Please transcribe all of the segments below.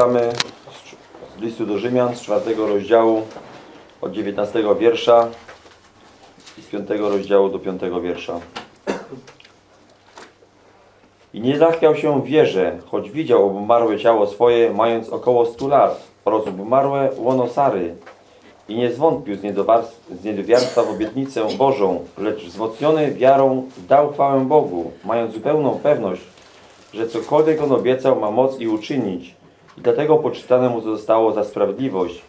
Czytamy z listu do Rzymian z czwartego rozdziału od 19 wiersza i z piątego rozdziału do piątego wiersza. I nie zachwiał się wierze, choć widział obumarłe ciało swoje, mając około stu lat, oraz obumarłe łono Sary. I nie zwątpił z, z niedowiarstwa w obietnicę Bożą, lecz wzmocniony wiarą dał chwałę Bogu, mając zupełną pewność, że cokolwiek on obiecał ma moc i uczynić. I dlatego poczytane mu zostało za sprawiedliwość.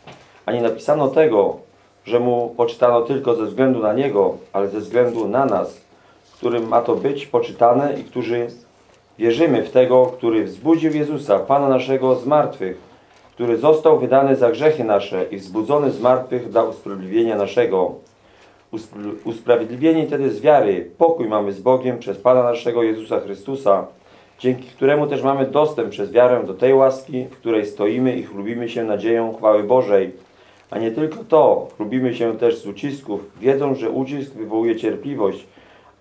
A nie napisano tego, że mu poczytano tylko ze względu na niego, ale ze względu na nas, którym ma to być poczytane i którzy wierzymy w tego, który wzbudził Jezusa, Pana naszego z martwych, który został wydany za grzechy nasze i wzbudzony z martwych dla usprawiedliwienia naszego. Uspr- Usprawiedliwieni tedy z wiary, pokój mamy z Bogiem przez Pana naszego Jezusa Chrystusa, dzięki któremu też mamy dostęp przez wiarę do tej łaski, w której stoimy i chlubimy się nadzieją chwały Bożej. A nie tylko to, chlubimy się też z ucisków, wiedząc, że ucisk wywołuje cierpliwość,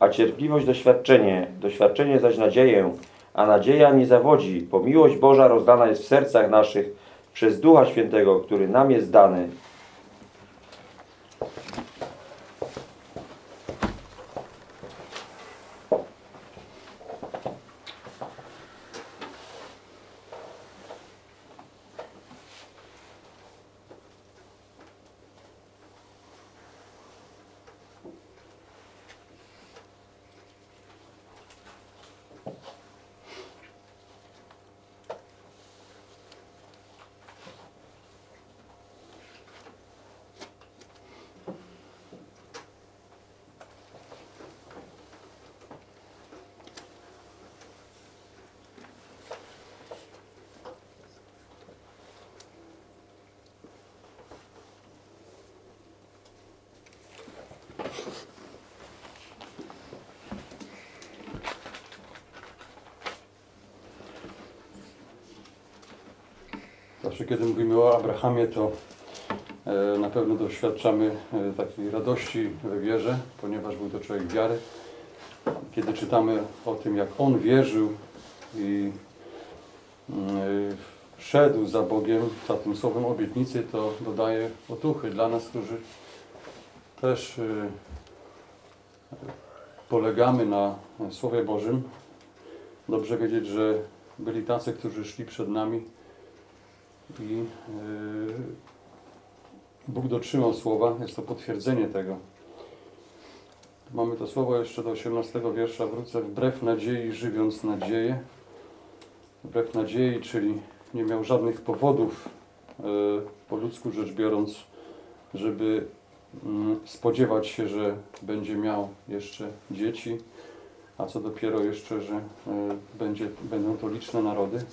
a cierpliwość doświadczenie, doświadczenie zaś nadzieję, a nadzieja nie zawodzi, bo miłość Boża rozdana jest w sercach naszych przez Ducha Świętego, który nam jest dany. Zawsze kiedy mówimy o Abrahamie, to e, na pewno doświadczamy e, takiej radości we wierze, ponieważ był to człowiek wiary. Kiedy czytamy o tym, jak on wierzył i mm, e, szedł za Bogiem, za tym słowem obietnicy, to dodaje otuchy dla nas, którzy też polegamy na Słowie Bożym. Dobrze wiedzieć, że byli tacy, którzy szli przed nami i yy, Bóg dotrzymał słowa, jest to potwierdzenie tego. Mamy to słowo jeszcze do 18 wiersza, wrócę, wbrew nadziei żywiąc nadzieję. Wbrew nadziei, czyli nie miał żadnych powodów, yy, po ludzku rzecz biorąc, żeby mm, spodziewać się, że będzie miał jeszcze dzieci, a co dopiero jeszcze, że yy, będzie, będą to liczne narody.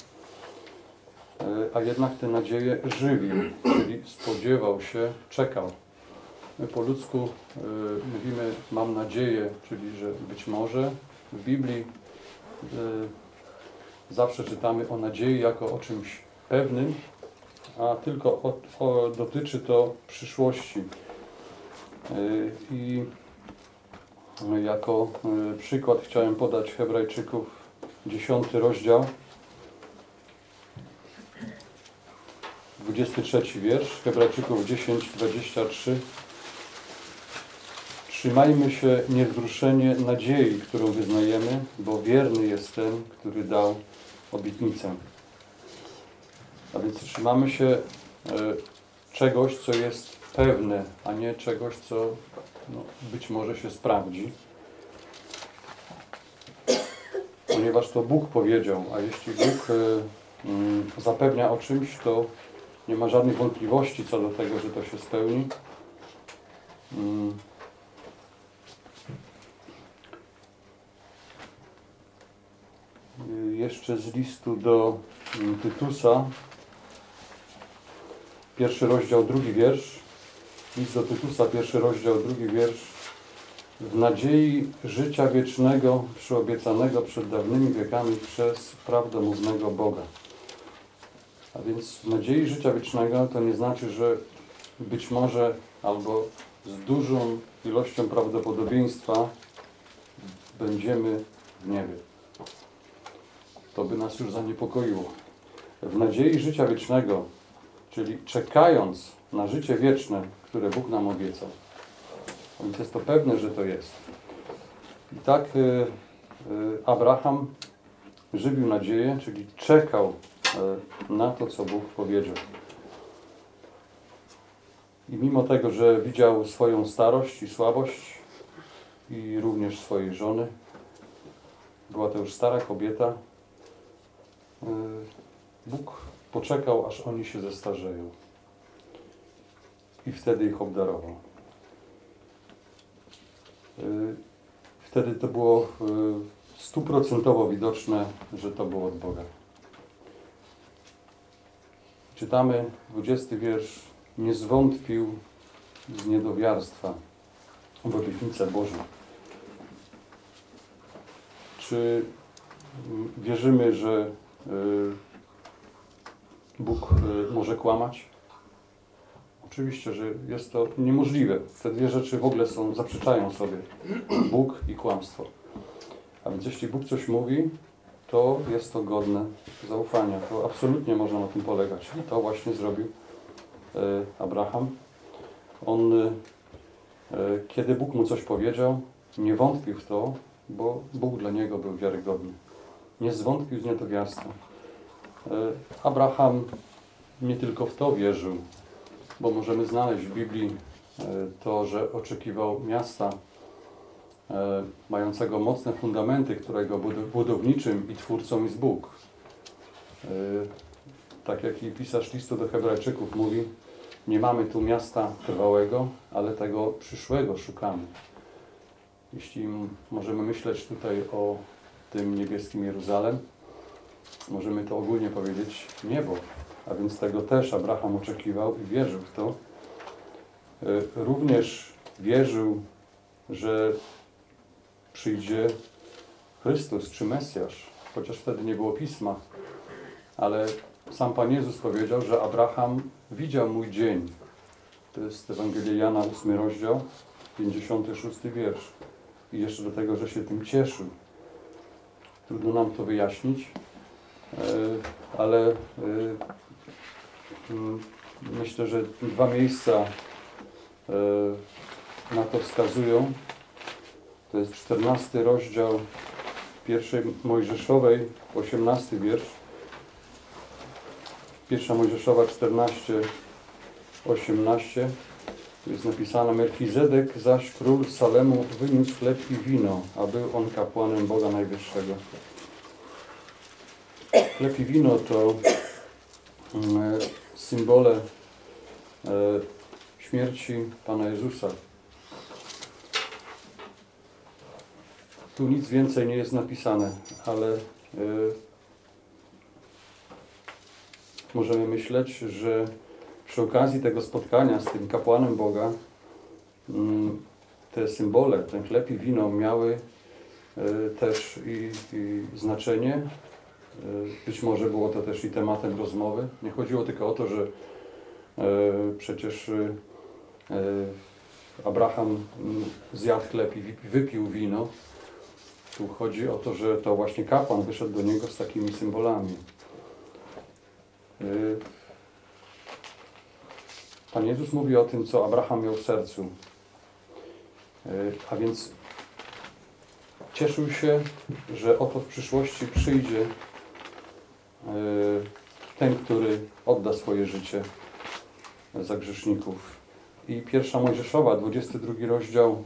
E, a jednak te nadzieje żywił, czyli spodziewał się, czekał. My po ludzku e, mówimy mam nadzieję, czyli że być może w Biblii e, zawsze czytamy o nadziei jako o czymś pewnym, a tylko o, o, dotyczy to przyszłości. I jako przykład chciałem podać Hebrajczyków 10 rozdział. 23 wiersz, Hebrajczyków 10, 23. Trzymajmy się niewzruszenie nadziei, którą wyznajemy, bo wierny jest ten, który dał obietnicę. A więc trzymamy się e, czegoś, co jest pewne, a nie czegoś, co no, być może się sprawdzi. Ponieważ to Bóg powiedział, a jeśli Bóg e, mm, zapewnia o czymś, to nie ma żadnych wątpliwości co do tego, że to się spełni. Mm. Jeszcze z listu do mm, Tytusa, pierwszy rozdział, drugi wiersz. List do Tytusa, pierwszy rozdział, drugi wiersz. W nadziei życia wiecznego, przyobiecanego przed dawnymi wiekami przez prawdomównego Boga. A więc nadziei życia wiecznego to nie znaczy, że być może albo z dużą ilością prawdopodobieństwa będziemy w niebie. To by nas już zaniepokoiło. w nadziei życia wiecznego, czyli czekając na życie wieczne, które Bóg nam obiecał. Więc jest to pewne, że to jest. I tak y, y, Abraham żywił nadzieję, czyli czekał na to, co Bóg powiedział. I mimo tego, że widział swoją starość i słabość i również swojej żony, była to już stara kobieta, y, Bóg poczekał, aż oni się zestarzeją. I wtedy ich obdarował. Y, Wtedy to było y, stuprocentowo widoczne, że to było od Boga. Czytamy 20 wiersz. Nie zwątpił z niedowiarstwa w obietnicę Bożą. Czy mm, wierzymy, że y, Bóg y, może kłamać? Oczywiście, że jest to niemożliwe. Te dwie rzeczy w ogóle są, zaprzeczają sobie. Bóg i kłamstwo. A więc jeśli Bóg coś mówi, to jest to godne zaufania. To absolutnie można na tym polegać. I to właśnie zrobił e, Abraham. On, e, kiedy Bóg mu coś powiedział, nie wątpił w to, bo Bóg dla niego był wiarygodny. Nie zwątpił z niedowiarstwa. E, Abraham nie tylko w to wierzył, bo możemy znaleźć w Biblii e, to, że oczekiwał miasta e, mającego mocne fundamenty, którego bud- budowniczym i twórcą jest Bóg. E, Tak jak i pisarz listu do Hebrajczyków mówi, nie mamy tu miasta trwałego, ale tego przyszłego szukamy. Jeśli możemy myśleć tutaj o tym niebieskim Jeruzalem, możemy to ogólnie powiedzieć niebo, a więc tego też Abraham oczekiwał i wierzył w to. E, Również wierzył, że przyjdzie Chrystus czy Mesjasz, chociaż wtedy nie było pisma, ale sam Pan Jezus powiedział, że Abraham widział mój dzień. To jest Ewangelia Jana, 8 rozdział, 56 wiersz. I jeszcze do tego, że się tym cieszył. Trudno nam to wyjaśnić, e, ale e, mm, myślę, że dwa miejsca e, na to wskazują. To jest 14 rozdział pierwszej Mojżeszowej, 18 wiersz. Pierwsza Mojżeszowa 14, 18. Tu jest napisane Melchizedek zaś król Salemu wyniósł chleb i wino, a był on kapłanem Boga Najwyższego. Chleb i wino to mm, symbole e, śmierci Pana Jezusa. Tu nic więcej nie jest napisane, ale e, możemy myśleć, że przy okazji tego spotkania z tym kapłanem Boga mm, te symbole, ten chleb i wino miały e, też i, i znaczenie. E, Być może było to też i tematem rozmowy. Nie chodziło tylko o to, że przecież Abraham mm, zjadł chleb i wypił wino. Tu chodzi o to, że to właśnie kapłan wyszedł do niego z takimi symbolami. Y, Pan Jezus mówi o tym, co Abraham miał w sercu. Y, A więc cieszył się, że oto w przyszłości przyjdzie y, ten, który odda swoje życie za grzeszników. I pierwsza Mojżeszowa, 22 rozdział,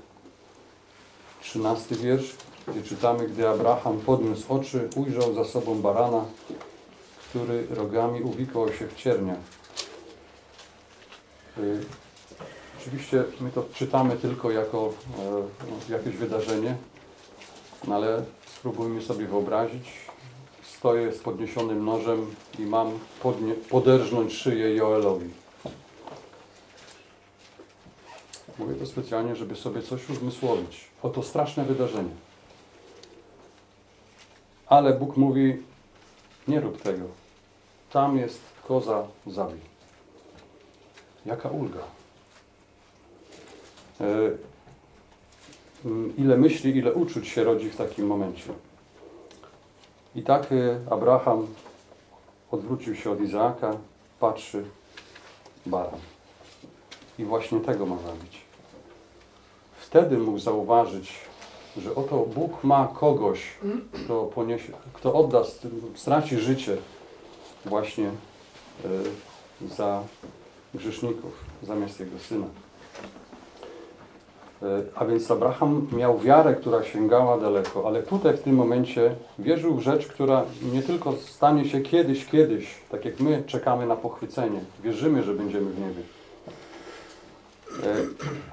13 wiersz, gdzie czytamy, gdy Abraham podniósł oczy, ujrzał za sobą barana, który rogami uwikłał się w cierniach. Y, Oczywiście my to czytamy tylko jako e, jakieś wydarzenie, no ale spróbujmy sobie wyobrazić. Stoję z podniesionym nożem i mam poderżnąć szyję Joelowi. Mówię to specjalnie, żeby sobie coś uzmysłowić. Oto straszne wydarzenie. Ale Bóg mówi, nie rób tego. Tam jest koza, zabij. Jaka ulga. E, mm, Ile myśli, ile uczuć się rodzi w takim momencie. I tak e, Abraham odwrócił się od Izaaka, patrzy, baran. I właśnie tego ma zabić. Wtedy mógł zauważyć, że oto Bóg ma kogoś, kto, poniesie, kto odda, straci życie właśnie y, za grzeszników, zamiast jego syna. Y, A więc Abraham miał wiarę, która sięgała daleko, ale tutaj w tym momencie wierzył w rzecz, która nie tylko stanie się kiedyś, kiedyś, tak jak my czekamy na pochwycenie, wierzymy, że będziemy w niebie. E,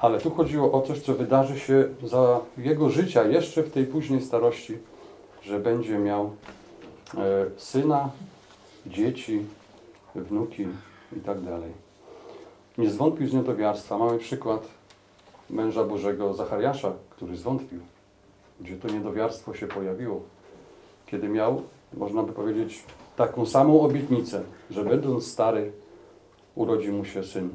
Ale tu chodziło o coś, co wydarzy się za jego życia, jeszcze w tej późnej starości, że będzie miał e, syna, dzieci, wnuki i tak dalej. Nie zwątpił z niedowiarstwa. Mamy przykład męża Bożego Zachariasza, który zwątpił, gdzie to niedowiarstwo się pojawiło. Kiedy miał, można by powiedzieć, taką samą obietnicę, że będąc stary, urodzi mu się syn.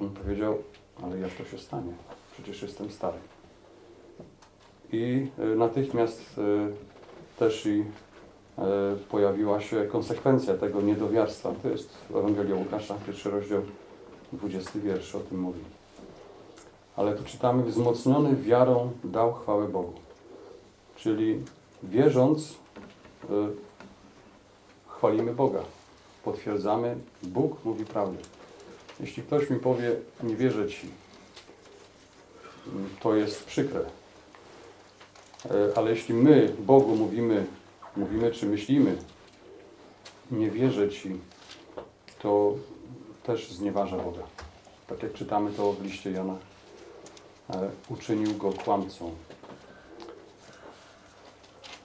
On powiedział, ale jak to się stanie? Przecież jestem stary. I y, natychmiast y, też i y, pojawiła się konsekwencja tego niedowiarstwa. To jest Ewangelia Łukasza, pierwszy rozdział, 20 wiersz o tym mówi. Ale tu czytamy, wzmocniony wiarą dał chwałę Bogu. Czyli wierząc, chwalimy Boga. Potwierdzamy, Bóg mówi prawdę. Jeśli ktoś mi powie, nie wierzę Ci, to jest przykre. E, Ale jeśli my Bogu mówimy, mówimy czy myślimy, nie wierzę Ci, to też znieważa Boga. Tak jak czytamy to w liście Jana, e, uczynił go kłamcą.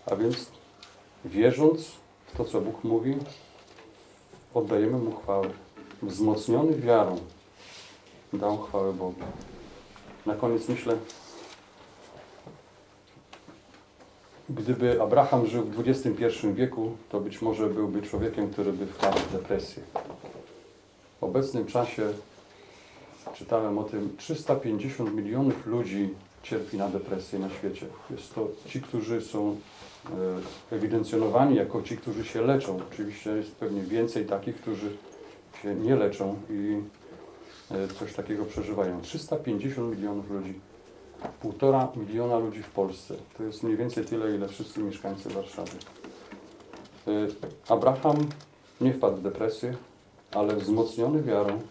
A więc wierząc w to, co Bóg mówi, oddajemy Mu chwałę. Wzmocniony wiarą dał chwałę Bogu. Na koniec myślę, gdyby Abraham żył w XXI wieku, to być może byłby człowiekiem, który by wpadł w depresję. W obecnym czasie czytałem o tym, 350 milionów ludzi cierpi na depresję na świecie. Jest to ci, którzy są e, ewidencjonowani jako ci, którzy się leczą. Oczywiście jest pewnie więcej takich, którzy się nie leczą i e, coś takiego przeżywają. 350 milionów ludzi. Półtora miliona ludzi w Polsce. To jest mniej więcej tyle, ile wszyscy mieszkańcy Warszawy. E, Abraham nie wpadł w depresję, ale wzmocniony wiarą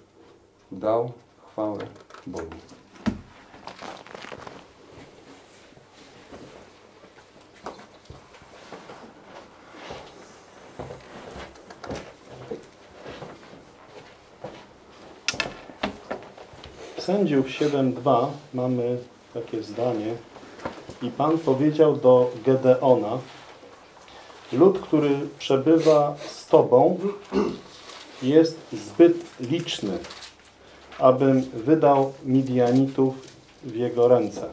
dał chwałę Bogu. Sędziów 7.2 mamy takie zdanie i Pan powiedział do Gedeona lud, który przebywa z Tobą jest zbyt liczny, abym wydał Midianitów w jego ręce.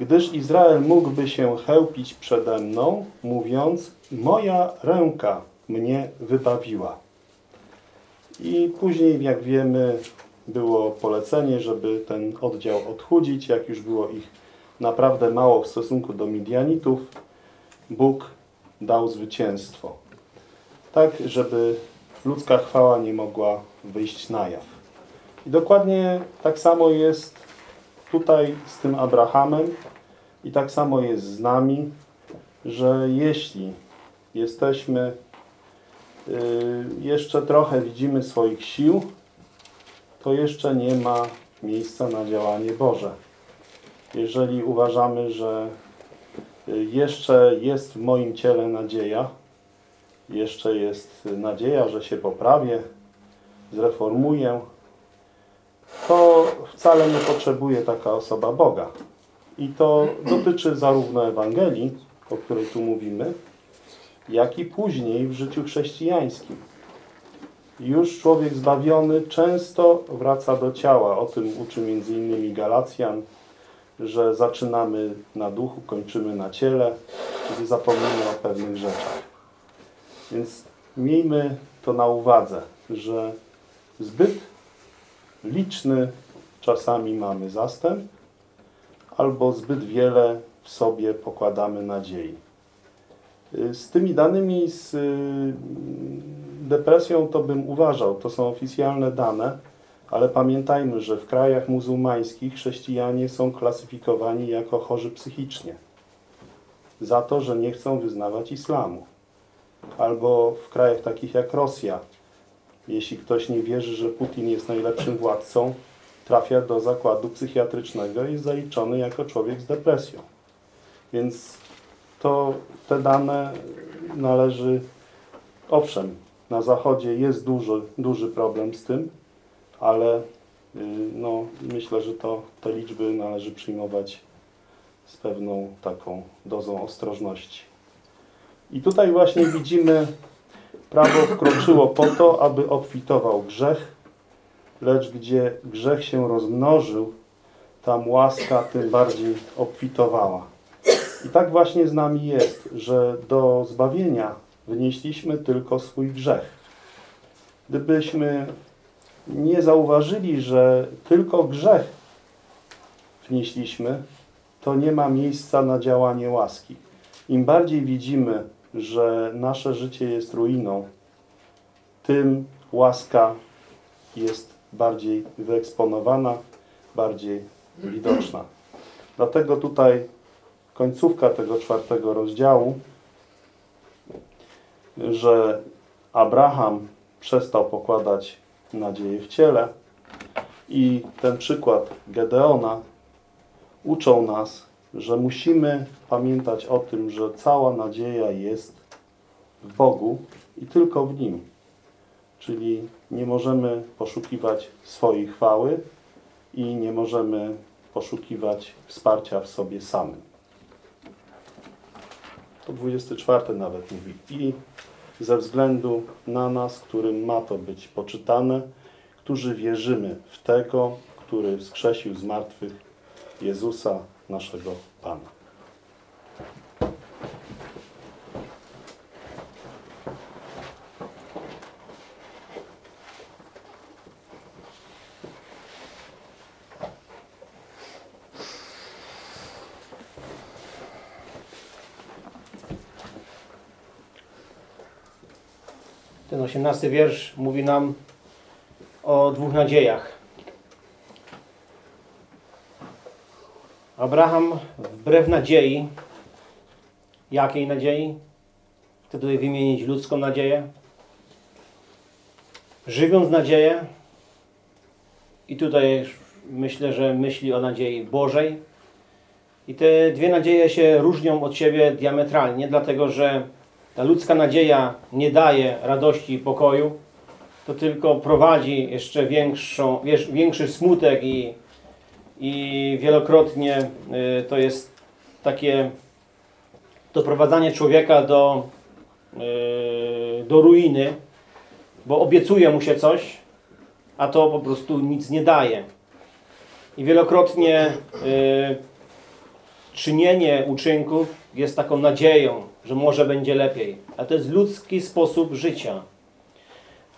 Gdyż Izrael mógłby się chełpić przede mną, mówiąc, moja ręka mnie wybawiła. I później, jak wiemy, było polecenie, żeby ten oddział odchudzić. Jak już było ich naprawdę mało w stosunku do Midianitów, Bóg dał zwycięstwo. Tak, żeby ludzka chwała nie mogła wyjść na jaw. I dokładnie tak samo jest tutaj z tym Abrahamem i tak samo jest z nami, że jeśli jesteśmy yy, jeszcze trochę widzimy swoich sił, to jeszcze nie ma miejsca na działanie Boże. Jeżeli uważamy, że y, jeszcze jest w moim ciele nadzieja, jeszcze jest nadzieja, że się poprawię, zreformuję, to wcale nie potrzebuje taka osoba Boga. I to dotyczy zarówno Ewangelii, o której tu mówimy, jak i później w życiu chrześcijańskim już człowiek zbawiony często wraca do ciała. O tym uczy m.in. Galacjan, że zaczynamy na duchu, kończymy na ciele, kiedy zapomnimy o pewnych rzeczach. Więc miejmy to na uwadze, że zbyt liczny czasami mamy zastęp, albo zbyt wiele w sobie pokładamy nadziei. Z tymi danymi z y, depresją to bym uważał, to są oficjalne dane, ale pamiętajmy, że w krajach muzułmańskich chrześcijanie są klasyfikowani jako chorzy psychicznie za to, że nie chcą wyznawać islamu. Albo w krajach takich jak Rosja, jeśli ktoś nie wierzy, że Putin jest najlepszym władcą, trafia do zakładu psychiatrycznego i jest zaliczony jako człowiek z depresją. Więc to te dane należy, owszem, na Zachodzie jest duży, duży problem z tym, ale y, no, myślę, że to, te liczby należy przyjmować z pewną taką dozą ostrożności. I tutaj właśnie widzimy, prawo wkroczyło po to, aby obfitował grzech, lecz gdzie grzech się rozmnożył, tam łaska tym bardziej obfitowała. I tak właśnie z nami jest, że do zbawienia wnieśliśmy tylko swój grzech. Gdybyśmy nie zauważyli, że tylko grzech wnieśliśmy, to nie ma miejsca na działanie łaski. Im bardziej widzimy, że nasze życie jest ruiną, tym łaska jest bardziej wyeksponowana, bardziej widoczna. Dlatego tutaj końcówka tego czwartego rozdziału, że Abraham przestał pokładać nadzieję w ciele i ten przykład Gedeona uczą nas, że musimy pamiętać o tym, że cała nadzieja jest w Bogu i tylko w Nim. Czyli nie możemy poszukiwać swojej chwały i nie możemy poszukiwać wsparcia w sobie samym. To 24 nawet mówi. I ze względu na nas, którym ma to być poczytane, którzy wierzymy w Tego, który wskrzesił z martwych Jezusa, naszego Pana. Ten osiemnasty wiersz mówi nam o dwóch nadziejach. Abraham wbrew nadziei, jakiej nadziei? Chcę tutaj wymienić ludzką nadzieję. Żywiąc nadzieję i tutaj myślę, że myśli o nadziei Bożej. I te dwie nadzieje się różnią od siebie diametralnie, dlatego że ta ludzka nadzieja nie daje radości i pokoju, to tylko prowadzi jeszcze większą, większy smutek i, i wielokrotnie y, to jest takie doprowadzanie człowieka do, y, do ruiny, bo obiecuje mu się coś, a to po prostu nic nie daje. I wielokrotnie y, czynienie uczynków jest taką nadzieją, że może będzie lepiej. A to jest ludzki sposób życia.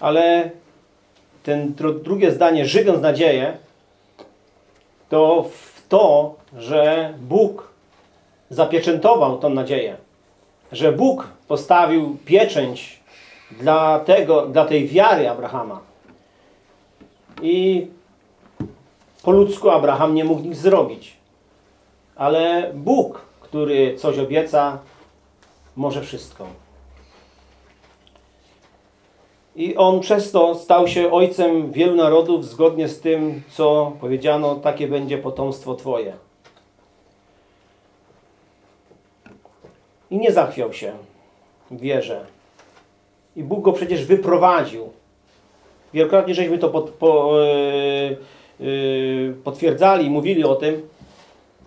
Ale ten dru- drugie zdanie, żywiąc nadzieję, to w to, że Bóg zapieczętował tą nadzieję. Że Bóg postawił pieczęć dla, tego, dla tej wiary Abrahama. I po ludzku Abraham nie mógł nic zrobić. Ale Bóg, który coś obieca, może wszystko. I on przez to stał się ojcem wielu narodów, zgodnie z tym, co powiedziano, takie będzie potomstwo Twoje. I nie zachwiał się w wierze. I Bóg go przecież wyprowadził. Wielokrotnie żeśmy to pod, po, yy, potwierdzali, mówili o tym,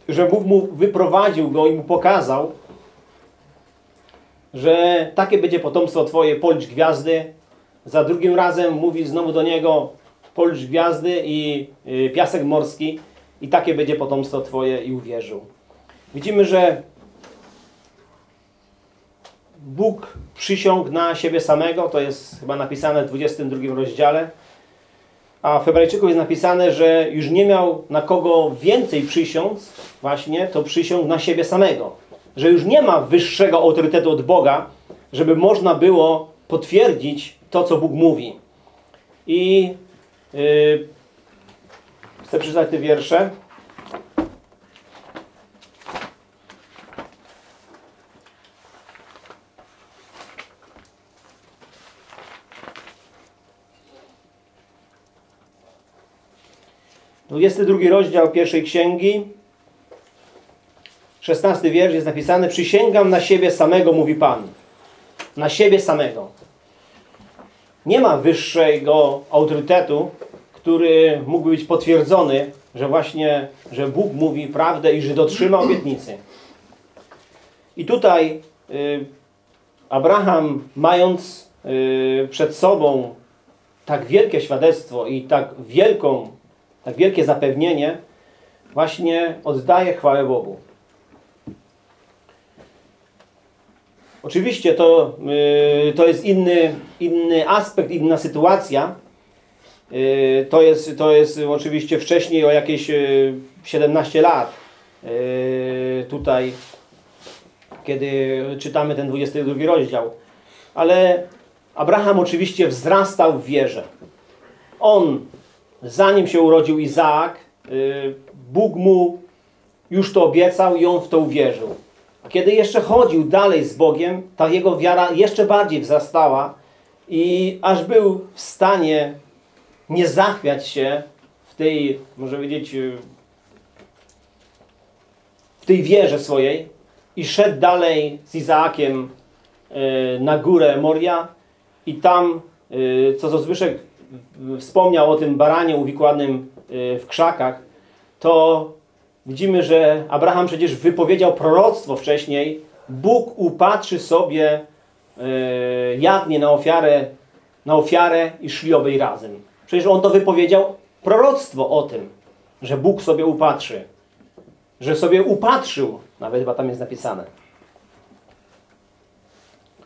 że Bóg mu wyprowadził go i mu pokazał, że takie będzie potomstwo Twoje, policz gwiazdy. Za drugim razem mówi znowu do niego, policz gwiazdy i y, piasek morski i takie będzie potomstwo Twoje i uwierzył. Widzimy, że Bóg przysiągł na siebie samego, to jest chyba napisane w 22 rozdziale, a w Hebrajczyku jest napisane, że już nie miał na kogo więcej przysiąc, właśnie to przysiągł na siebie samego. Że już nie ma wyższego autorytetu od Boga, żeby można było potwierdzić to, co Bóg mówi. I yy, chcę przeczytać te wiersze. Dwudziesty drugi rozdział pierwszej księgi, szesnasty wiersz jest napisany Przysięgam na siebie samego, mówi Pan. Na siebie samego. Nie ma wyższego autorytetu, który mógłby być potwierdzony, że właśnie, że Bóg mówi prawdę i że dotrzyma obietnicy. I tutaj y, Abraham, mając y, przed sobą tak wielkie świadectwo i tak wielką, tak wielkie zapewnienie, właśnie oddaje chwałę Bogu. Oczywiście to, y, to jest inny, inny aspekt, inna sytuacja. Y, to, jest, to jest oczywiście wcześniej o jakieś y, 17 lat. Y, tutaj, kiedy czytamy ten 22 rozdział. Ale Abraham oczywiście wzrastał w wierze. On, zanim się urodził Izaak, Bóg mu już to obiecał i on w to uwierzył. Kiedy jeszcze chodził dalej z Bogiem, ta jego wiara jeszcze bardziej wzrastała i aż był w stanie nie zachwiać się w tej, może powiedzieć, y, w tej wierze swojej i szedł dalej z Izaakiem y, na górę Moria i tam, y, co Zbyszek wspomniał o tym baranie uwikłanym w krzakach, to widzimy, że Abraham przecież wypowiedział proroctwo wcześniej. Bóg upatrzy sobie e, jadnie na ofiarę, na ofiarę i szli obej razem. Przecież on to wypowiedział proroctwo o tym, że Bóg sobie upatrzy. Że sobie upatrzył, nawet chyba tam jest napisane,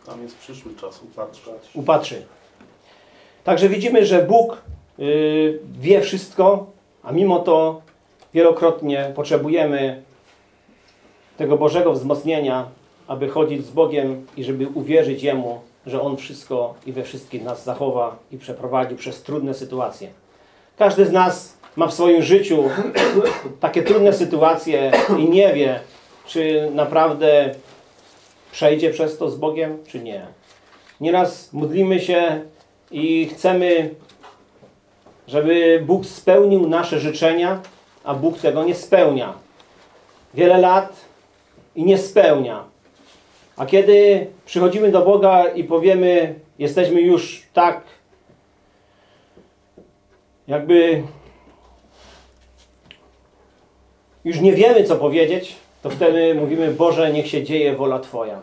Tam jest przyszły czas, upatrzeć. upatrzy. Także widzimy, że Bóg y, wie wszystko, a mimo to wielokrotnie potrzebujemy tego Bożego wzmocnienia, aby chodzić z Bogiem i żeby uwierzyć Jemu, że On wszystko i we wszystkim nas zachowa i przeprowadzi przez trudne sytuacje. Każdy z nas ma w swoim życiu takie trudne sytuacje i nie wie, czy naprawdę przejdzie przez to z Bogiem, czy nie. Nieraz modlimy się i chcemy, żeby Bóg spełnił nasze życzenia, a Bóg tego nie spełnia. Wiele lat i nie spełnia. A kiedy przychodzimy do Boga i powiemy, jesteśmy już tak, jakby już nie wiemy, co powiedzieć, to wtedy mówimy, Boże, niech się dzieje wola Twoja.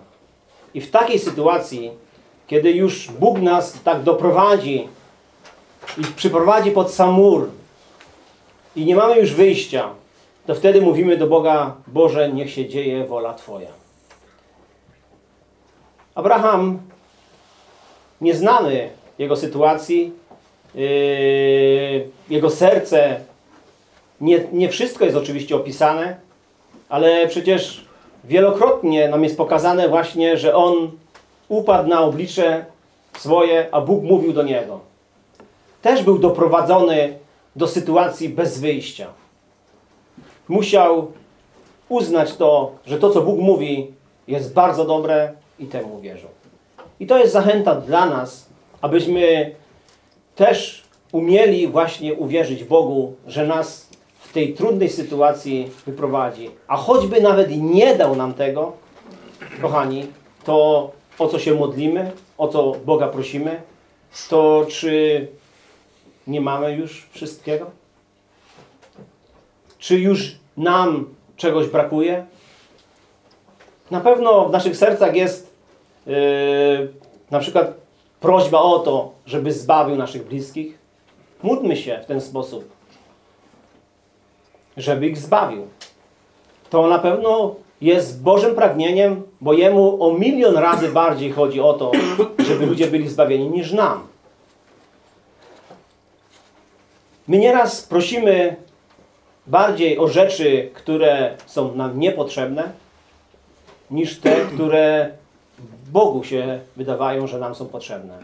I w takiej sytuacji, kiedy już Bóg nas tak doprowadzi i przyprowadzi pod sam mur i nie mamy już wyjścia, to wtedy mówimy do Boga, Boże, niech się dzieje wola Twoja. Abraham, nieznany jego sytuacji, yy, jego serce, nie, nie wszystko jest oczywiście opisane, ale przecież wielokrotnie nam jest pokazane właśnie, że on upadł na oblicze swoje, a Bóg mówił do niego. Też był doprowadzony do sytuacji bez wyjścia. Musiał uznać to, że to, co Bóg mówi, jest bardzo dobre i temu wierzył. I to jest zachęta dla nas, abyśmy też umieli właśnie uwierzyć Bogu, że nas w tej trudnej sytuacji wyprowadzi. A choćby nawet nie dał nam tego, kochani, to o co się modlimy, o co Boga prosimy, to czy nie mamy już wszystkiego? Czy już nam czegoś brakuje? Na pewno w naszych sercach jest yy, na przykład prośba o to, żeby zbawił naszych bliskich. Módlmy się w ten sposób, żeby ich zbawił. To na pewno jest Bożym pragnieniem, bo Jemu o milion razy bardziej chodzi o to, żeby ludzie byli zbawieni niż nam. My nieraz prosimy bardziej o rzeczy, które są nam niepotrzebne, niż te, które Bogu się wydawają, że nam są potrzebne.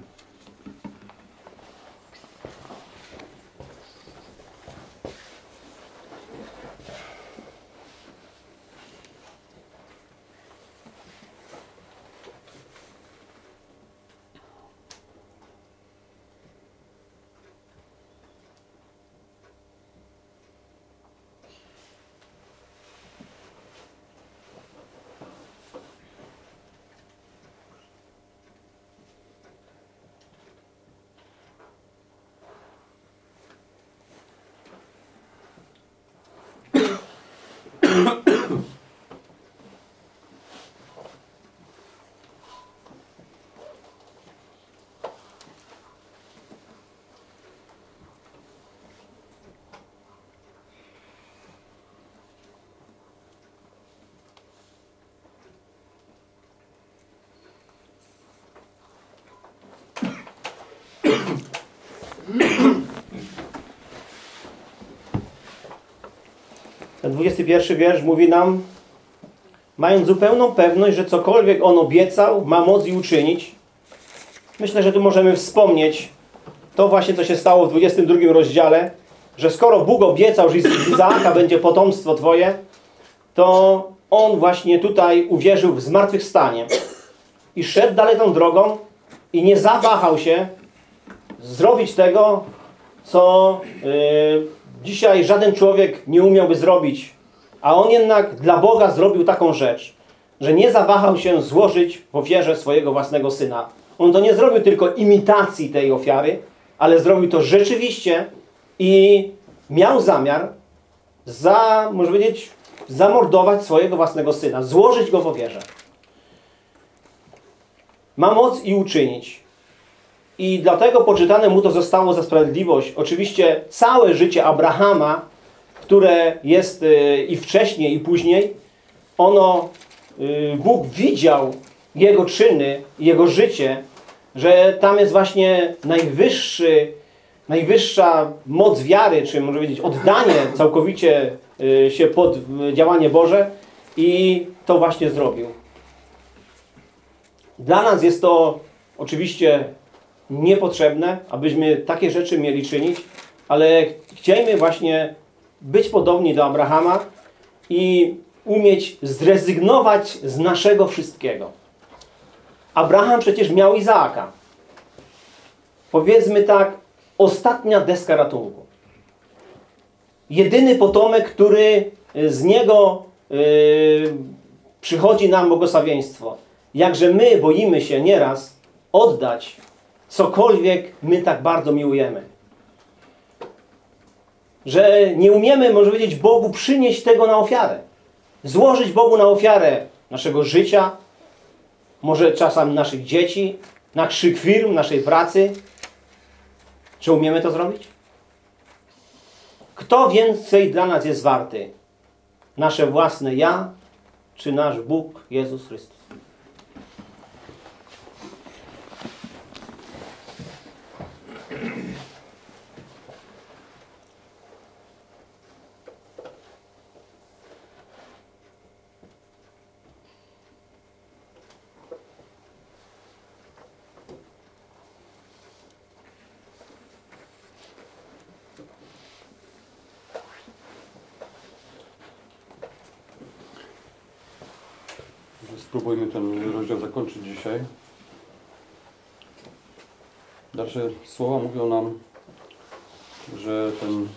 Ten 21 wiersz mówi nam, mając zupełną pewność, że cokolwiek On obiecał, ma moc i uczynić. Myślę, że tu możemy wspomnieć to właśnie, co się stało w 22 rozdziale, że skoro Bóg obiecał, że z Izaaka będzie potomstwo Twoje, to On właśnie tutaj uwierzył w zmartwychwstanie i szedł dalej tą drogą i nie zawahał się zrobić tego, co yy, dzisiaj żaden człowiek nie umiałby zrobić. A on jednak dla Boga zrobił taką rzecz, że nie zawahał się złożyć w ofierze swojego własnego syna. On to nie zrobił tylko imitacji tej ofiary, ale zrobił to rzeczywiście i miał zamiar za, może powiedzieć, zamordować swojego własnego syna, złożyć go w ofierze. Ma moc i uczynić. I dlatego poczytane mu to zostało za sprawiedliwość. Oczywiście całe życie Abrahama, które jest y, i wcześniej, i później, ono, y, Bóg widział jego czyny, jego życie, że tam jest właśnie najwyższy, najwyższa moc wiary, czy może powiedzieć oddanie całkowicie y, się pod działanie Boże i to właśnie zrobił. Dla nas jest to oczywiście niepotrzebne, abyśmy takie rzeczy mieli czynić, ale chcielibyśmy właśnie być podobni do Abrahama i umieć zrezygnować z naszego wszystkiego. Abraham przecież miał Izaaka. Powiedzmy tak, ostatnia deska ratunku. Jedyny potomek, który z niego yy, przychodzi nam błogosławieństwo. Jakże my boimy się nieraz oddać cokolwiek my tak bardzo miłujemy. Że nie umiemy, może powiedzieć, Bogu przynieść tego na ofiarę. Złożyć Bogu na ofiarę naszego życia, może czasem naszych dzieci, naszych firm, naszej pracy. Czy umiemy to zrobić? Kto więcej dla nas jest warty? Nasze własne ja, czy nasz Bóg, Jezus Chrystus? Spróbujmy zakończyć dzisiaj. Dalsze słowa mówią nam, że ten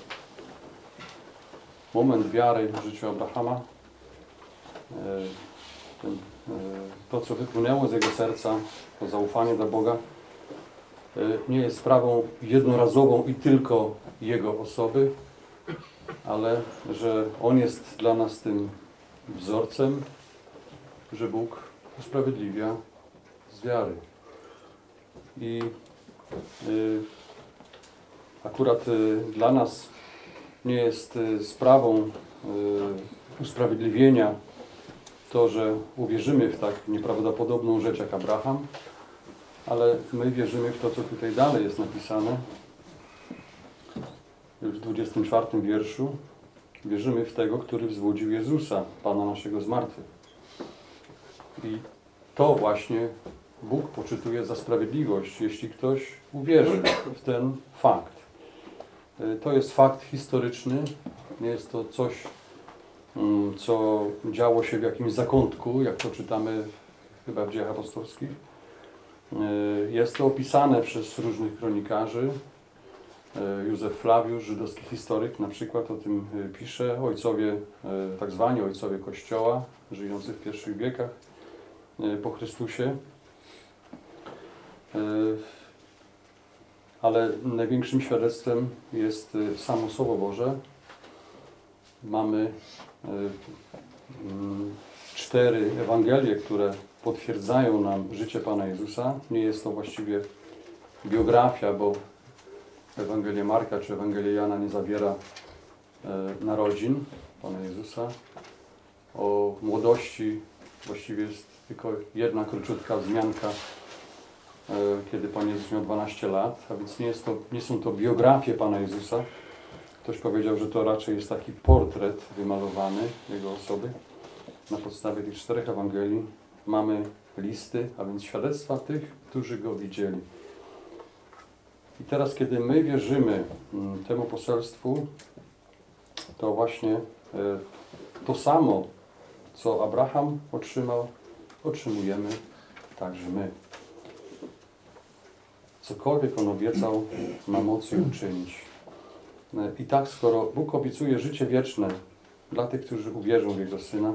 moment wiary w życiu Abrahama, e, ten, e, to co wypłynęło z jego serca, to zaufanie do Boga, e, nie jest sprawą jednorazową i tylko jego osoby, ale że On jest dla nas tym wzorcem, że Bóg usprawiedliwia z wiary. I y, akurat y, dla nas nie jest y, sprawą y, usprawiedliwienia to, że uwierzymy w tak nieprawdopodobną rzecz jak Abraham, ale my wierzymy w to, co tutaj dalej jest napisane w 24 wierszu. Wierzymy w tego, który wzbudził Jezusa, Pana naszego z martwych. I to właśnie Bóg poczytuje za sprawiedliwość, jeśli ktoś uwierzy w ten fakt. Y, To jest fakt historyczny, nie jest to coś, mm, co działo się w jakimś zakątku, jak to czytamy chyba w dziejach apostolskich. Y, Jest to opisane przez różnych kronikarzy. Y, Józef Flawiusz, żydowski historyk, na przykład o tym pisze. Ojcowie, tak zwani ojcowie Kościoła, żyjący w pierwszych wiekach po Chrystusie. Y, Ale największym świadectwem jest y, samo Słowo Boże. Mamy mm, cztery Ewangelie, które potwierdzają nam życie Pana Jezusa. Nie jest to właściwie biografia, bo Ewangelia Marka czy Ewangelia Jana nie zawiera e, narodzin Pana Jezusa. O młodości właściwie jest tylko jedna króciutka wzmianka, e, kiedy Pan Jezus miał 12 lat, a więc nie, to, nie są to biografie Pana Jezusa. Ktoś powiedział, że to raczej jest taki portret wymalowany Jego osoby. Na podstawie tych czterech Ewangelii mamy listy, a więc świadectwa tych, którzy Go widzieli. I teraz, kiedy my wierzymy mm, temu poselstwu, to właśnie e, to samo, co Abraham otrzymał, otrzymujemy także my. Cokolwiek on obiecał, ma moc ją uczynić. I tak, skoro Bóg obiecuje życie wieczne dla tych, którzy uwierzą w Jego Syna,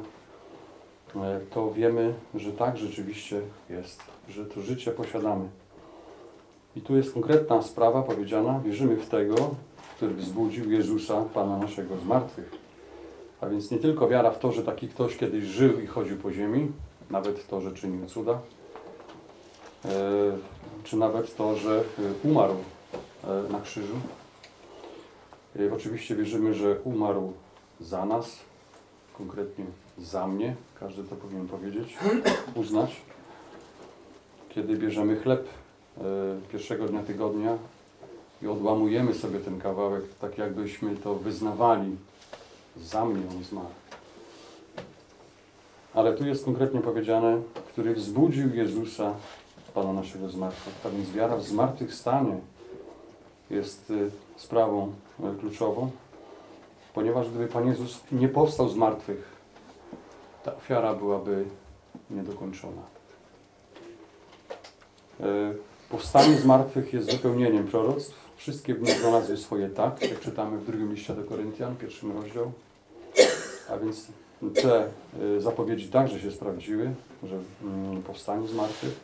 to wiemy, że tak rzeczywiście jest, że to życie posiadamy. I tu jest konkretna sprawa powiedziana, wierzymy w tego, który wzbudził Jezusa, Pana naszego z martwych. A więc nie tylko wiara w to, że taki ktoś kiedyś żył i chodził po ziemi, nawet to, że czynił cuda, e, czy nawet to, że e, umarł e, na krzyżu. Oczywiście wierzymy, że umarł za nas, konkretnie za mnie, każdy to powinien powiedzieć, uznać. Kiedy bierzemy chleb pierwszego dnia tygodnia i odłamujemy sobie ten kawałek, tak jakbyśmy to wyznawali, za mnie on zmarł. Ale tu jest konkretnie powiedziane, który wzbudził Jezusa, Pana naszego zmartwych. A więc wiara w zmartwychwstanie jest y, sprawą y, kluczową, ponieważ gdyby Pan Jezus nie powstał z martwych, ta ofiara byłaby niedokończona. Y, Powstanie z martwych jest wypełnieniem proroctw. Wszystkie w nich znalazły swoje tak, jak czytamy w drugim liście do Koryntian, pierwszym rozdział. A więc te y, zapowiedzi także się sprawdziły, że mm, powstanie z martwych.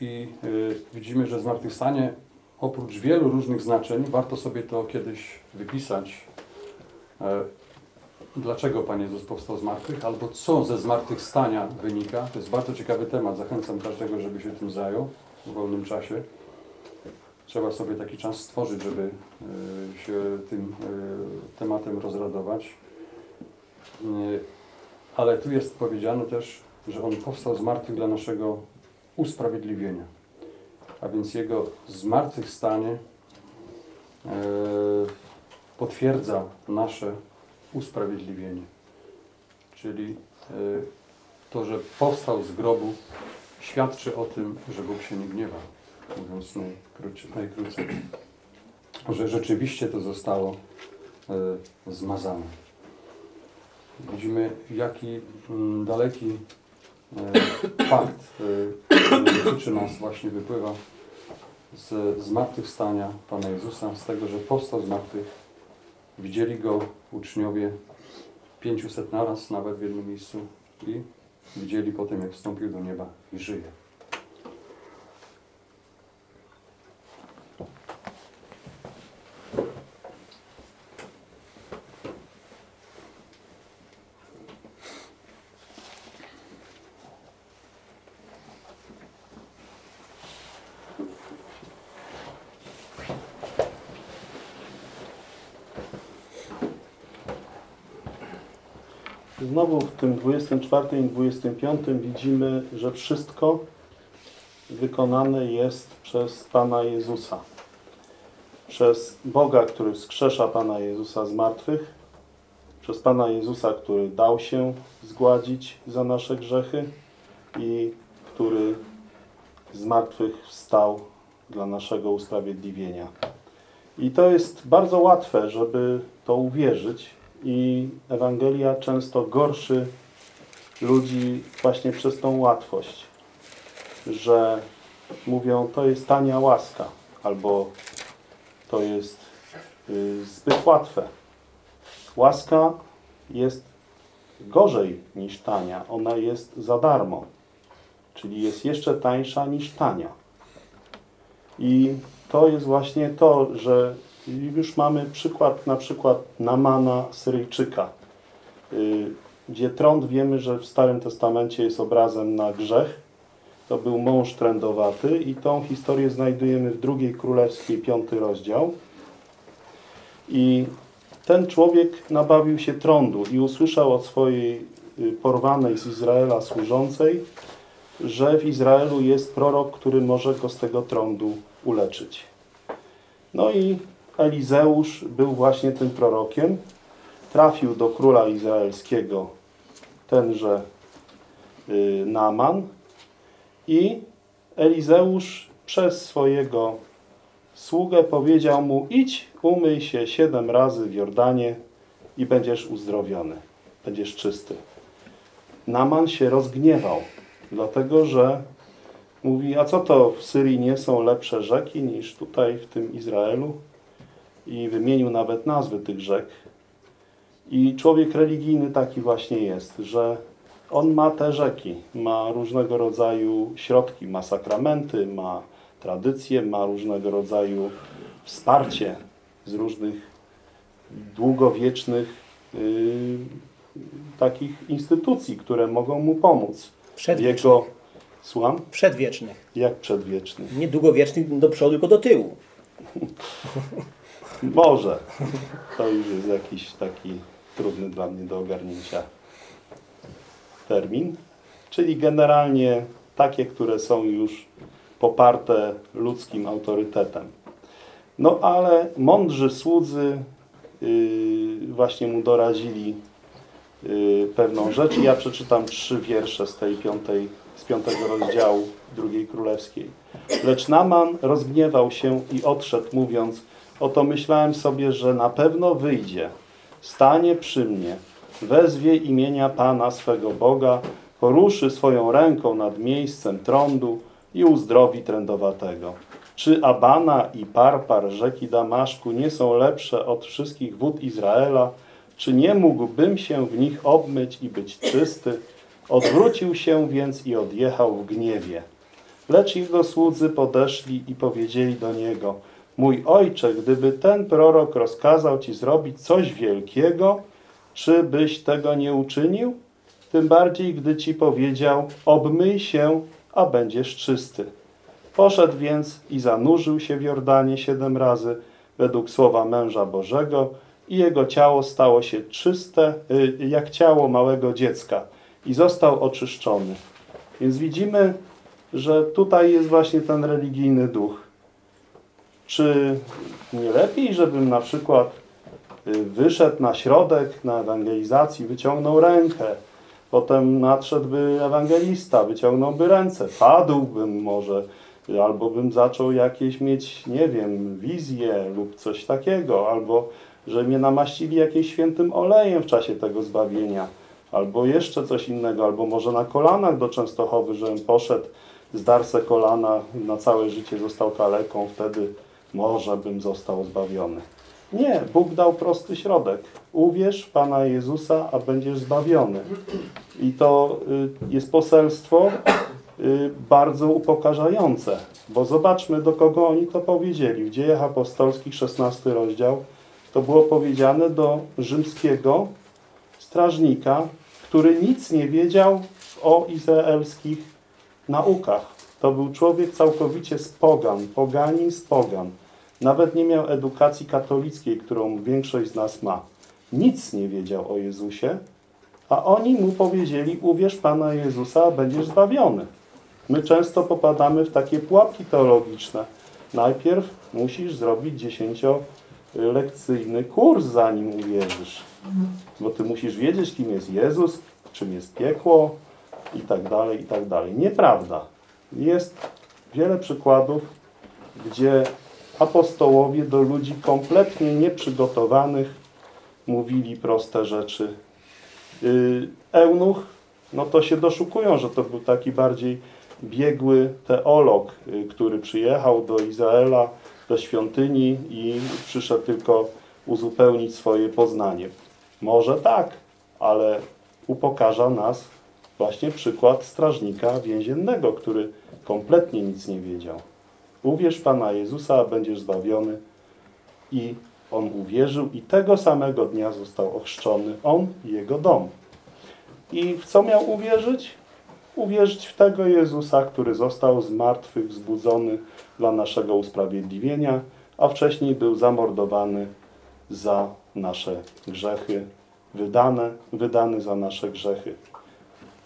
I y, widzimy, że zmartwychwstanie oprócz wielu różnych znaczeń, warto sobie to kiedyś wypisać, e, dlaczego Pan Jezus powstał z martwych, albo co ze zmartwychwstania wynika. To jest bardzo ciekawy temat, zachęcam każdego, żeby się tym zajął w wolnym czasie. Trzeba sobie taki czas stworzyć, żeby y, się tym y, tematem rozradować. Y, Ale tu jest powiedziane też, że On powstał z martwych dla naszego usprawiedliwienia. A więc Jego zmartwychwstanie e, potwierdza nasze usprawiedliwienie. Czyli e, to, że powstał z grobu, świadczy o tym, że Bóg się nie gniewa, mówiąc najkrócej. najkrócej. Że rzeczywiście to zostało e, zmazane. Widzimy, jaki mm, daleki e, fakt, e, dotyczy nas, właśnie wypływa z zmartwychwstania Pana Jezusa, z tego, że powstał z martwych. Widzieli Go uczniowie 500 naraz, nawet w jednym miejscu i widzieli potem, jak wstąpił do nieba i żyje. Znowu w tym 24 i 25 widzimy, że wszystko wykonane jest przez Pana Jezusa. Przez Boga, który wskrzesza Pana Jezusa z martwych, przez Pana Jezusa, który dał się zgładzić za nasze grzechy i który z martwych wstał dla naszego usprawiedliwienia. I to jest bardzo łatwe, żeby to uwierzyć i Ewangelia często gorszy ludzi właśnie przez tą łatwość, że mówią, to jest tania łaska, albo to jest y, zbyt łatwe. Łaska jest gorzej niż tania, ona jest za darmo, czyli jest jeszcze tańsza niż tania. I to jest właśnie to, że już mamy przykład na przykład Namana Syryjczyka, y, gdzie trąd wiemy, że w Starym Testamencie jest obrazem na grzech. To był mąż trędowaty i tą historię znajdujemy w drugiej królewskiej, piąty rozdział. I ten człowiek nabawił się trądu i usłyszał od swojej y, porwanej z Izraela służącej, że w Izraelu jest prorok, który może go z tego trądu uleczyć. No i Elizeusz był właśnie tym prorokiem. Trafił do króla izraelskiego tenże y, Naaman i Elizeusz przez swojego sługę powiedział mu idź, umyj się siedem razy w Jordanie i będziesz uzdrowiony, będziesz czysty. Naman się rozgniewał, dlatego że mówi, a co to w Syrii nie są lepsze rzeki niż tutaj w tym Izraelu? I wymienił nawet nazwy tych rzek. I człowiek religijny taki właśnie jest, że on ma te rzeki, ma różnego rodzaju środki, ma sakramenty, ma tradycje, ma różnego rodzaju wsparcie z różnych długowiecznych yy, takich instytucji, które mogą mu pomóc. Przedwiecznych. Jego, słucham, Przedwiecznych. jak przedwieczny. Nie długowiecznych do przodu, tylko do tyłu. Może. To już jest jakiś taki trudny dla mnie do ogarnięcia termin. Czyli generalnie takie, które są już poparte ludzkim autorytetem. No ale mądrzy słudzy yy, właśnie mu doradzili yy, pewną rzecz. Ja przeczytam trzy wiersze z tej piątej, z piątego rozdziału drugiej królewskiej. Lecz Naman rozgniewał się i odszedł, mówiąc Oto myślałem sobie, że na pewno wyjdzie, stanie przy mnie, wezwie imienia Pana swego Boga, poruszy swoją ręką nad miejscem trądu i uzdrowi trędowatego. Czy Abana i Parpar, rzeki Damaszku, nie są lepsze od wszystkich wód Izraela? Czy nie mógłbym się w nich obmyć i być czysty? Odwrócił się więc i odjechał w gniewie. Lecz jego słudzy podeszli i powiedzieli do niego, mój ojcze, gdyby ten prorok rozkazał ci zrobić coś wielkiego, czy byś tego nie uczynił? Tym bardziej, gdy ci powiedział, obmyj się, a będziesz czysty. Poszedł więc i zanurzył się w Jordanie siedem razy, według słowa męża Bożego, i jego ciało stało się czyste, y, jak ciało małego dziecka, i został oczyszczony. Więc widzimy, że tutaj jest właśnie ten religijny duch. Czy nie lepiej, żebym na przykład y, wyszedł na środek na ewangelizacji, wyciągnął rękę, potem nadszedłby ewangelista, wyciągnąłby ręce, padłbym może, albo bym zaczął jakieś mieć, nie wiem, wizję lub coś takiego, albo że mnie namaścili jakimś świętym olejem w czasie tego zbawienia, albo jeszcze coś innego, albo może na kolanach do Częstochowy, żebym poszedł, zdarł se kolana, na całe życie został kaleką, wtedy może bym został zbawiony. Nie, Bóg dał prosty środek. Uwierz w Pana Jezusa, a będziesz zbawiony. I to y, jest poselstwo y, bardzo upokarzające, bo zobaczmy, do kogo oni to powiedzieli. W Dziejach Apostolskich, 16 rozdział, to było powiedziane do rzymskiego strażnika, który nic nie wiedział o izraelskich naukach. To był człowiek całkowicie z pogan, poganin z pogan. Nawet nie miał edukacji katolickiej, którą większość z nas ma. Nic nie wiedział o Jezusie, a oni mu powiedzieli, uwierz Pana Jezusa, a będziesz zbawiony. My często popadamy w takie pułapki teologiczne. Najpierw musisz zrobić lekcyjny kurs, zanim uwierzysz. Bo ty musisz wiedzieć, kim jest Jezus, czym jest piekło i tak dalej, i tak dalej. Nieprawda. Jest wiele przykładów, gdzie apostołowie do ludzi kompletnie nieprzygotowanych mówili proste rzeczy. Yy, Eunuch, no to się doszukują, że to był taki bardziej biegły teolog, y, który przyjechał do Izraela, do świątyni i przyszedł tylko uzupełnić swoje poznanie. Może tak, ale upokarza nas właśnie przykład strażnika więziennego, który kompletnie nic nie wiedział. Uwierz Pana Jezusa, a będziesz zbawiony. I on uwierzył i tego samego dnia został ochrzczony, on i jego dom. I w co miał uwierzyć? Uwierzyć w tego Jezusa, który został z martwych wzbudzony dla naszego usprawiedliwienia, a wcześniej był zamordowany za nasze grzechy, wydane, wydany za nasze grzechy.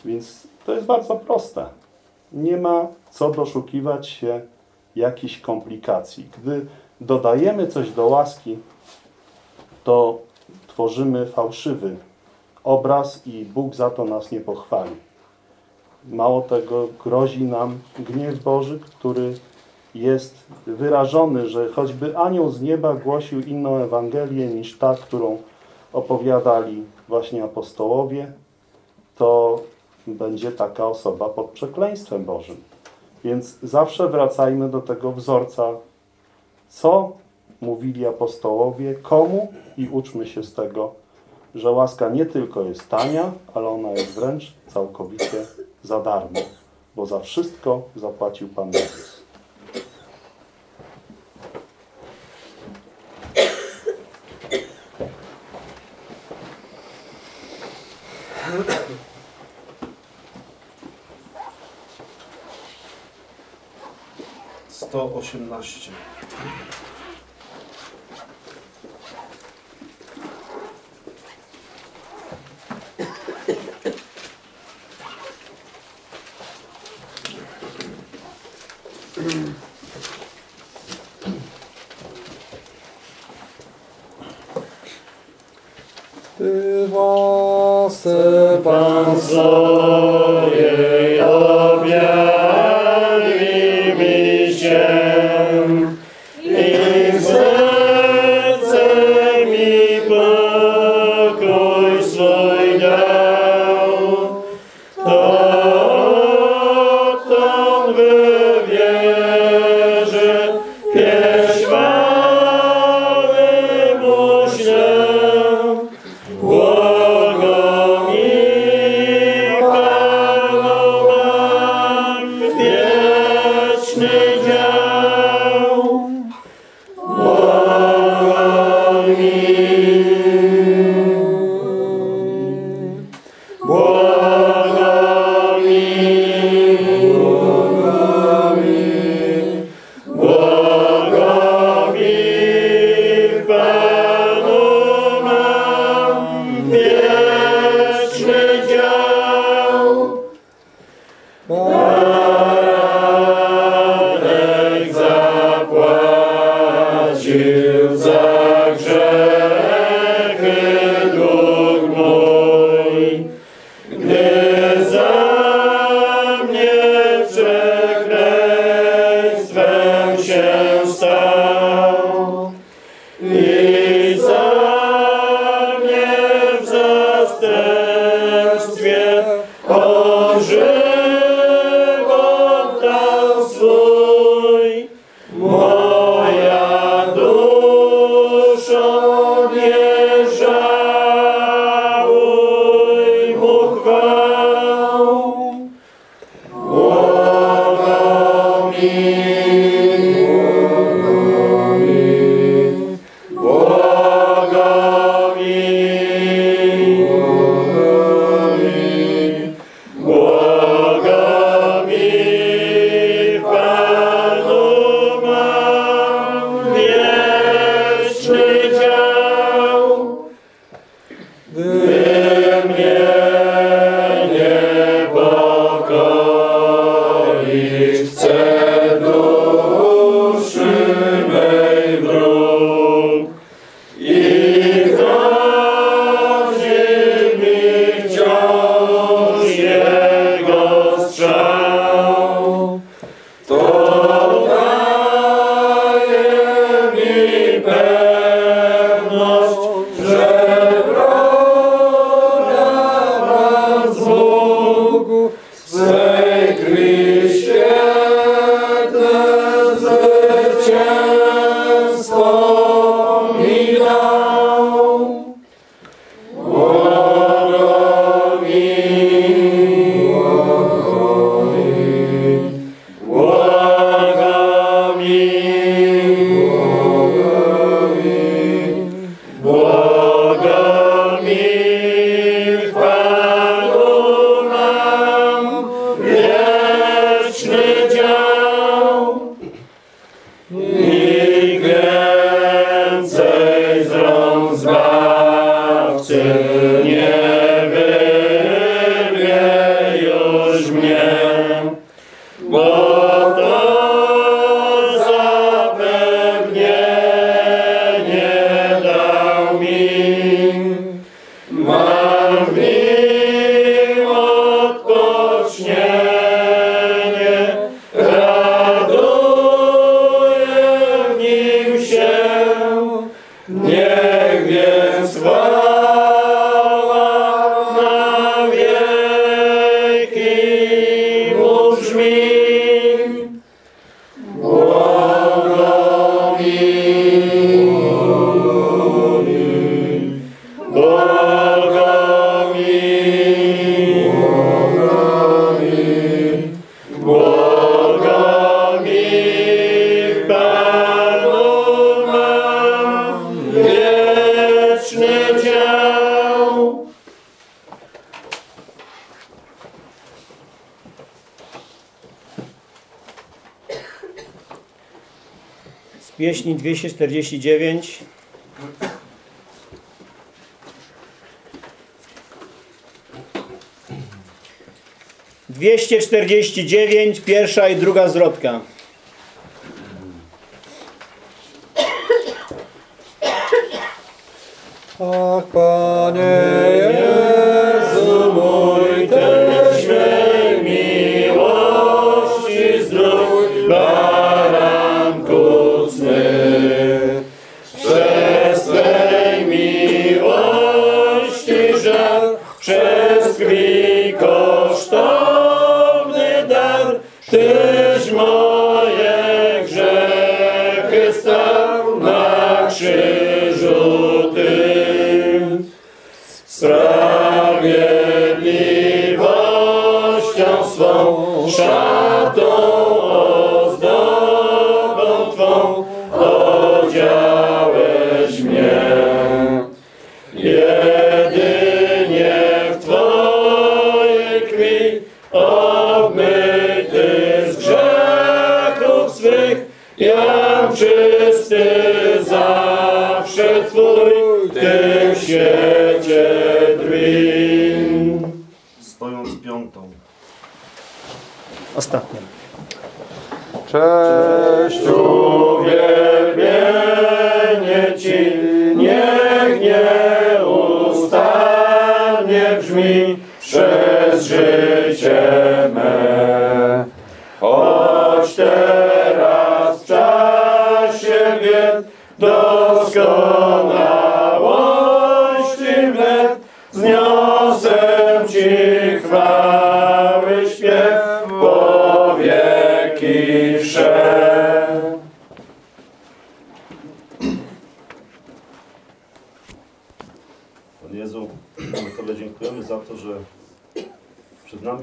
Więc to jest bardzo proste. Nie ma co doszukiwać się jakichś komplikacji. Gdy dodajemy coś do łaski, to tworzymy fałszywy obraz i Bóg za to nas nie pochwali. Mało tego, grozi nam gniew Boży, który jest wyrażony, że choćby anioł z nieba głosił inną Ewangelię niż ta, którą opowiadali właśnie apostołowie, to będzie taka osoba pod przekleństwem Bożym. Więc zawsze wracajmy do tego wzorca, co mówili apostołowie, komu i uczmy się z tego, że łaska nie tylko jest tania, ale ona jest wręcz całkowicie za darmo, bo za wszystko zapłacił Pan Jezus. Sto osiemnaście. Ty łasce Pan Pieśni 249. Dwieście czterdzieści dziewięć, pierwsza i druga zwrotka.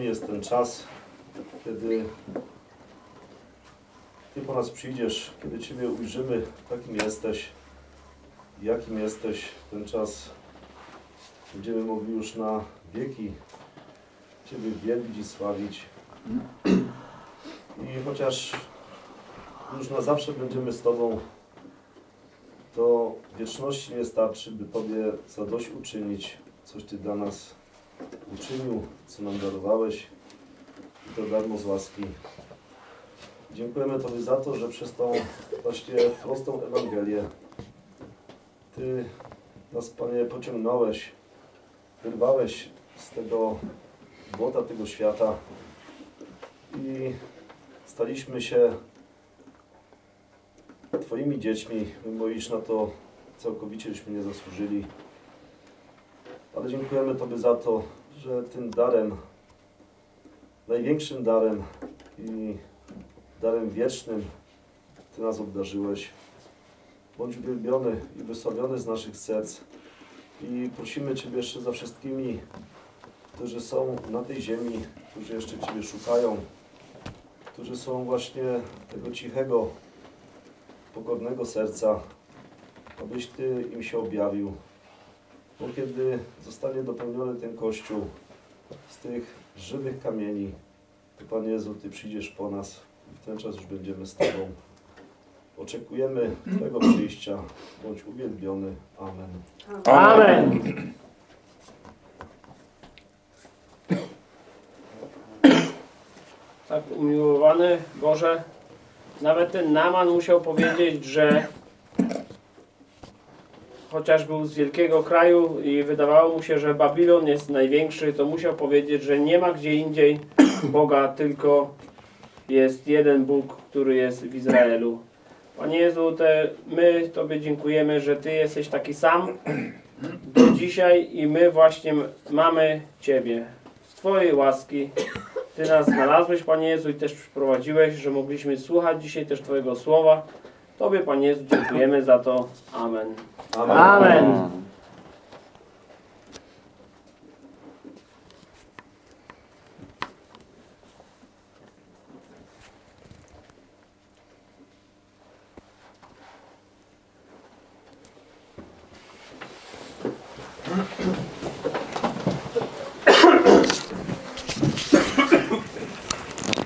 Jest ten czas, kiedy Ty po nas przyjdziesz, kiedy Ciebie ujrzymy, takim jesteś, jakim jesteś. Ten czas będziemy mogli już na wieki Ciebie wielbić i sławić. I chociaż już na zawsze będziemy z Tobą, to wieczności nie starczy, by Tobie zadośćuczynić, coś Ty dla nas uczynił, co nam darowałeś i to darmo z łaski. Dziękujemy Tobie za to, że przez tą właśnie prostą Ewangelię Ty nas, Panie, pociągnąłeś, wyrwałeś z tego błota tego świata i staliśmy się Twoimi dziećmi, mimo iż na to całkowicie żeśmy nie zasłużyli. Ale dziękujemy Tobie za to, że tym darem, największym darem i darem wiecznym Ty nas obdarzyłeś. Bądź uwielbiony i wysławiony z naszych serc. I prosimy Ciebie jeszcze za wszystkimi, którzy są na tej ziemi, którzy jeszcze Ciebie szukają, którzy są właśnie tego cichego, pokornego serca, abyś Ty im się objawił. Bo kiedy zostanie dopełniony ten Kościół z tych żywych kamieni, to Panie Jezu, Ty przyjdziesz po nas i w ten czas już będziemy z Tobą. Oczekujemy Twojego przyjścia. Bądź uwielbiony. Amen. Amen. Tak umiłowany Boże, nawet ten Naman musiał powiedzieć, że chociaż był z wielkiego kraju i wydawało mu się, że Babilon jest największy, to musiał powiedzieć, że nie ma gdzie indziej Boga, tylko jest jeden Bóg, który jest w Izraelu. Panie Jezu, te, my Tobie dziękujemy, że Ty jesteś taki sam do dzisiaj i my właśnie mamy Ciebie. Z Twojej łaski Ty nas znalazłeś, Panie Jezu, i też przyprowadziłeś, że mogliśmy słuchać dzisiaj też Twojego słowa. Tobie, Panie Jezu, dziękujemy za to. Amen. Amen. Amen.